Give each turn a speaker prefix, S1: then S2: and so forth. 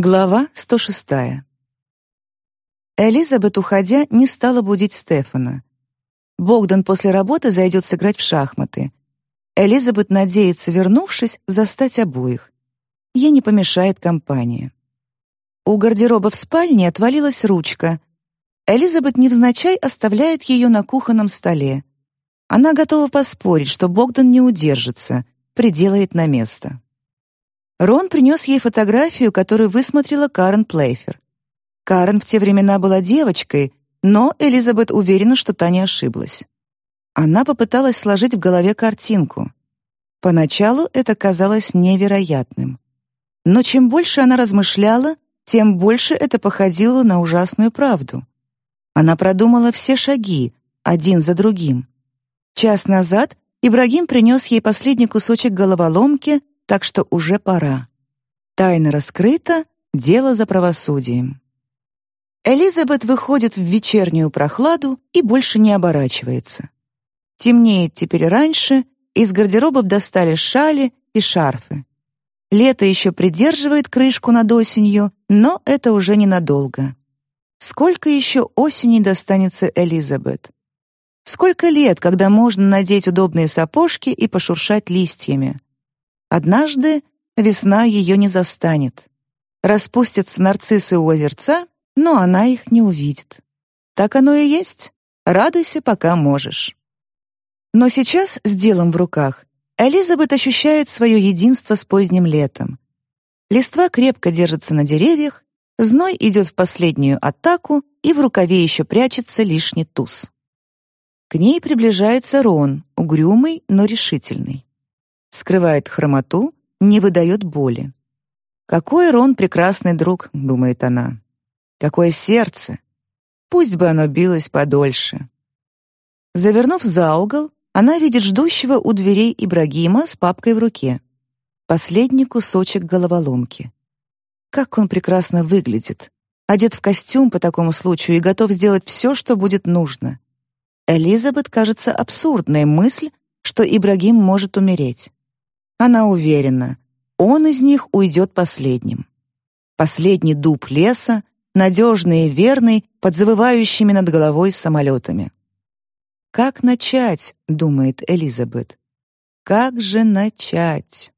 S1: Глава 106. Элизабет, уходя, не стала будить Стефана. Богдан после работы зайдет сыграть в шахматы. Элизабет надеется, вернувшись, застать обоих. Ей не помешает компания. У гардероба в спальне отвалилась ручка. Элизабет невзначай оставляет ее на кухонном столе. Она готова поспорить, что Богдан не удержится, приделает на место. Рон принес ей фотографию, которую высмотрела Карен Плейфер. Карен в те времена была девочкой, но Элизабет уверена, что та не ошиблась. Она попыталась сложить в голове картинку. Поначалу это казалось невероятным. Но чем больше она размышляла, тем больше это походило на ужасную правду. Она продумала все шаги, один за другим. Час назад Ибрагим принес ей последний кусочек головоломки, так что уже пора. Тайна раскрыта, дело за правосудием. Элизабет выходит в вечернюю прохладу и больше не оборачивается. Темнеет теперь раньше, из гардеробов достали шали и шарфы. Лето еще придерживает крышку над осенью, но это уже ненадолго. Сколько еще осени достанется Элизабет? Сколько лет, когда можно надеть удобные сапожки и пошуршать листьями? Однажды весна ее не застанет. Распустятся нарциссы у озерца, но она их не увидит. Так оно и есть. Радуйся, пока можешь. Но сейчас, с делом в руках, Элизабет ощущает свое единство с поздним летом. Листва крепко держится на деревьях, зной идет в последнюю атаку, и в рукаве еще прячется лишний туз. К ней приближается Рон, угрюмый, но решительный скрывает хромоту, не выдает боли. «Какой Рон прекрасный друг», — думает она. «Какое сердце! Пусть бы оно билось подольше». Завернув за угол, она видит ждущего у дверей Ибрагима с папкой в руке. Последний кусочек головоломки. Как он прекрасно выглядит. Одет в костюм по такому случаю и готов сделать все, что будет нужно. Элизабет кажется абсурдной мысль, что Ибрагим может умереть. Она уверена, он из них уйдет последним. Последний дуб леса, надежный и верный, под завывающими над головой самолетами. «Как начать?» — думает Элизабет. «Как же начать?»